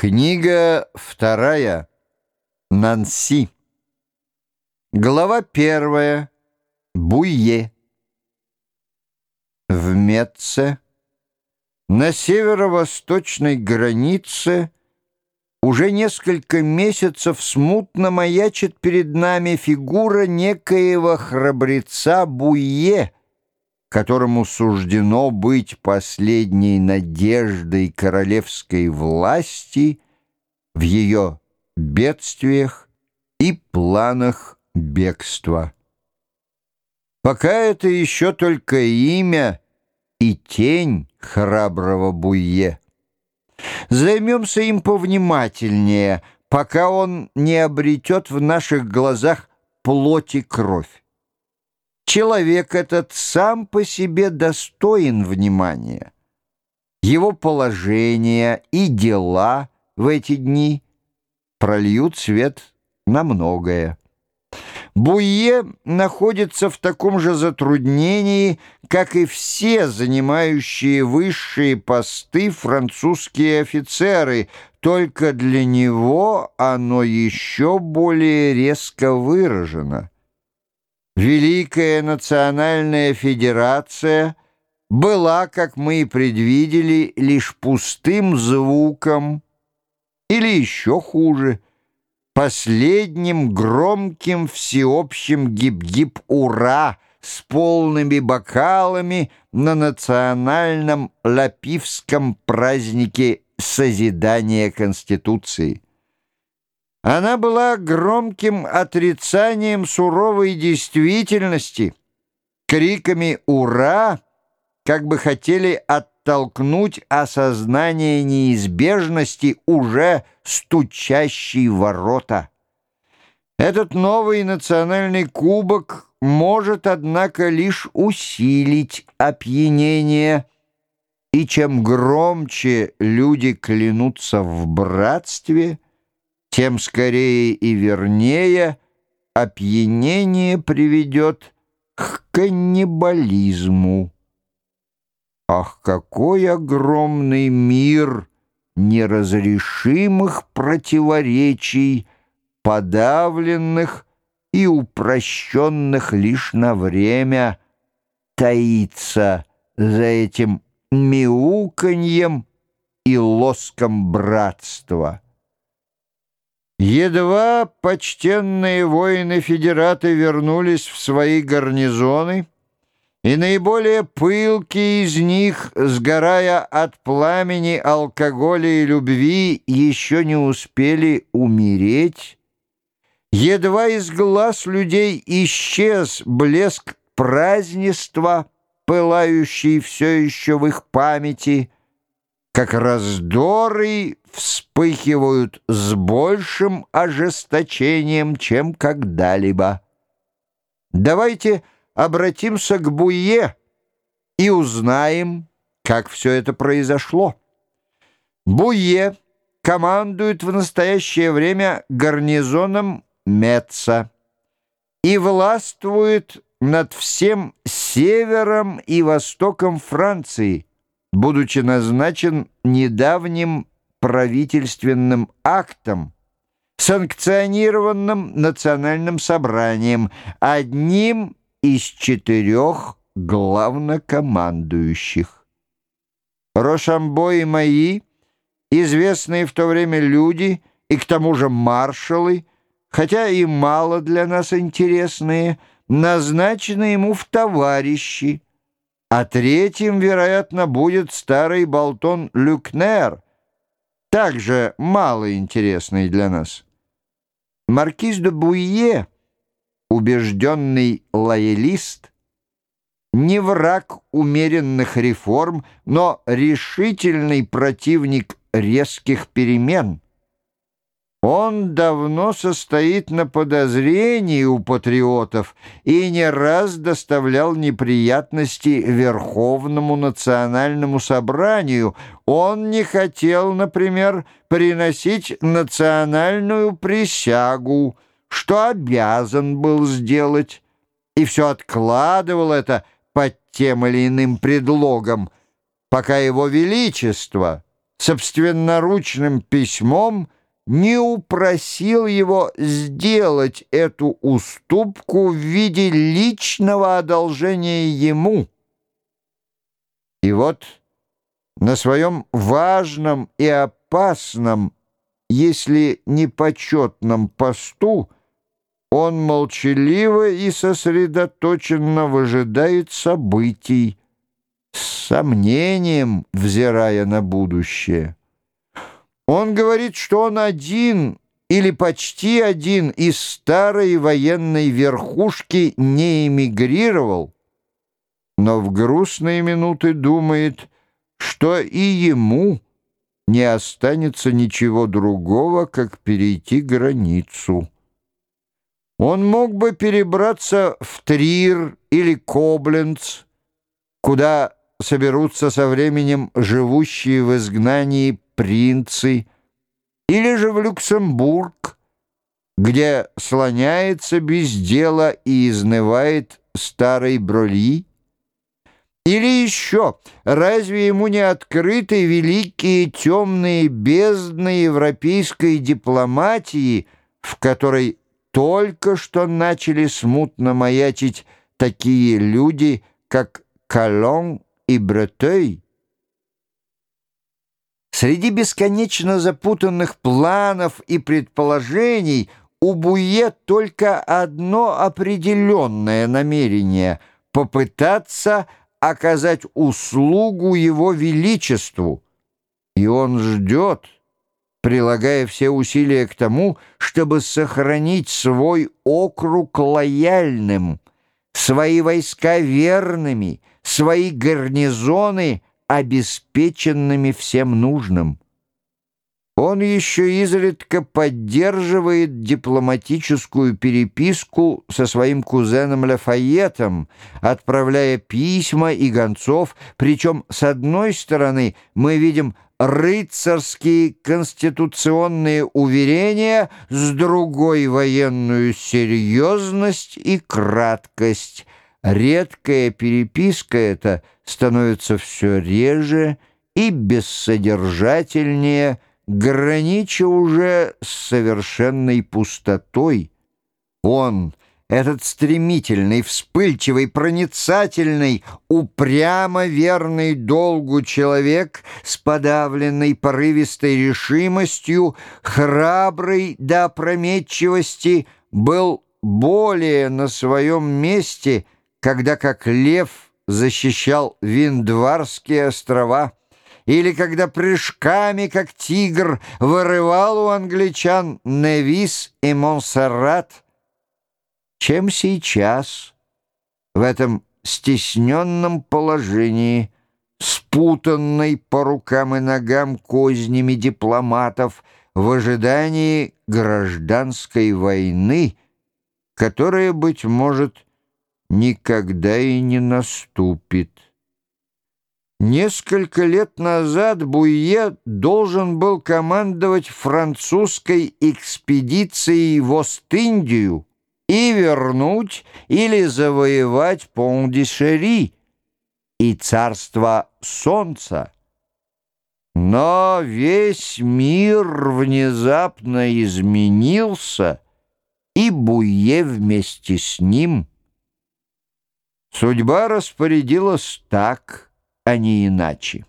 Книга вторая. Нанси. Глава первая. Буйе. В Метце, на северо-восточной границе, уже несколько месяцев смутно маячит перед нами фигура некоего храбреца Буйе, которому суждено быть последней надеждой королевской власти в ее бедствиях и планах бегства. Пока это еще только имя и тень храброго Буе. Займемся им повнимательнее, пока он не обретет в наших глазах плоть и кровь. Человек этот сам по себе достоин внимания. Его положение и дела в эти дни прольют свет на многое. Буе находится в таком же затруднении, как и все занимающие высшие посты французские офицеры, только для него оно еще более резко выражено. Великая национальная федерация была, как мы и предвидели, лишь пустым звуком, или еще хуже, последним громким всеобщим гиб-гиб-ура с полными бокалами на национальном лапивском празднике созидания Конституции. Она была громким отрицанием суровой действительности, криками «Ура!», как бы хотели оттолкнуть осознание неизбежности уже стучащей ворота. Этот новый национальный кубок может, однако, лишь усилить опьянение, и чем громче люди клянутся в братстве – тем скорее и вернее опьянение приведет к каннибализму. Ах, какой огромный мир неразрешимых противоречий, подавленных и упрощенных лишь на время, таится за этим мяуканьем и лоском братства. Едва почтенные воины-федераты вернулись в свои гарнизоны, и наиболее пылкие из них, сгорая от пламени алкоголя и любви, еще не успели умереть, едва из глаз людей исчез блеск празднества, пылающий все еще в их памяти — как раздоры вспыхивают с большим ожесточением, чем когда-либо. Давайте обратимся к Буе и узнаем, как все это произошло. Буе командует в настоящее время гарнизоном Меца и властвует над всем севером и востоком Франции – будучи назначен недавним правительственным актом, санкционированным национальным собранием, одним из четырех главнокомандующих. Рошамбо и мои, известные в то время люди и к тому же маршалы, хотя и мало для нас интересные, назначены ему в товарищи, а третьим, вероятно, будет старый болтон Люкнер, также малоинтересный для нас. Маркиз де Буйе, убежденный лоялист, не враг умеренных реформ, но решительный противник резких перемен — он давно состоит на подозрении у патриотов и не раз доставлял неприятности Верховному национальному собранию. Он не хотел, например, приносить национальную присягу, что обязан был сделать, и все откладывал это под тем или иным предлогом, пока его величество, собственноручным письмом не упросил его сделать эту уступку в виде личного одолжения ему. И вот на своем важном и опасном, если не почетном посту, он молчаливо и сосредоточенно выжидает событий, с сомнением взирая на будущее. Он говорит, что он один или почти один из старой военной верхушки не эмигрировал, но в грустные минуты думает, что и ему не останется ничего другого, как перейти границу. Он мог бы перебраться в Трир или Кобленц, куда соберутся со временем живущие в изгнании принцы, или же в Люксембург, где слоняется без дела и изнывает старый Броли, или еще, разве ему не открыты великие темные бездны европейской дипломатии, в которой только что начали смутно маячить такие люди, как Калон и Бретей. Среди бесконечно запутанных планов и предположений у Буе только одно определенное намерение — попытаться оказать услугу его величеству. И он ждет — прилагая все усилия к тому, чтобы сохранить свой округ лояльным, свои войска верными, свои гарнизоны обеспеченными всем нужным. Он еще изредка поддерживает дипломатическую переписку со своим кузеном Лафайетом, отправляя письма и гонцов, причем, с одной стороны, мы видим рыцарские конституционные уверения, с другой — военную серьезность и краткость. Редкая переписка эта становится все реже и бессодержательнее, гранича уже с совершенной пустотой. Он — этот стремительный, вспыльчивый, проницательный, упрямо верный долгу человек с подавленной порывистой решимостью, храбрый до опрометчивости, был более на своем месте, когда как лев защищал Виндварские острова, или когда прыжками, как тигр, вырывал у англичан Невис и Монсеррат, чем сейчас, в этом стесненном положении, спутанной по рукам и ногам кознями дипломатов в ожидании гражданской войны, которая, быть может, никогда и не наступит. Несколько лет назад Буйе должен был командовать французской экспедицией в Ост-Индию, и вернуть или завоевать Пон-де-Шери и царство солнца. Но весь мир внезапно изменился, и Буе вместе с ним. Судьба распорядилась так, а не иначе.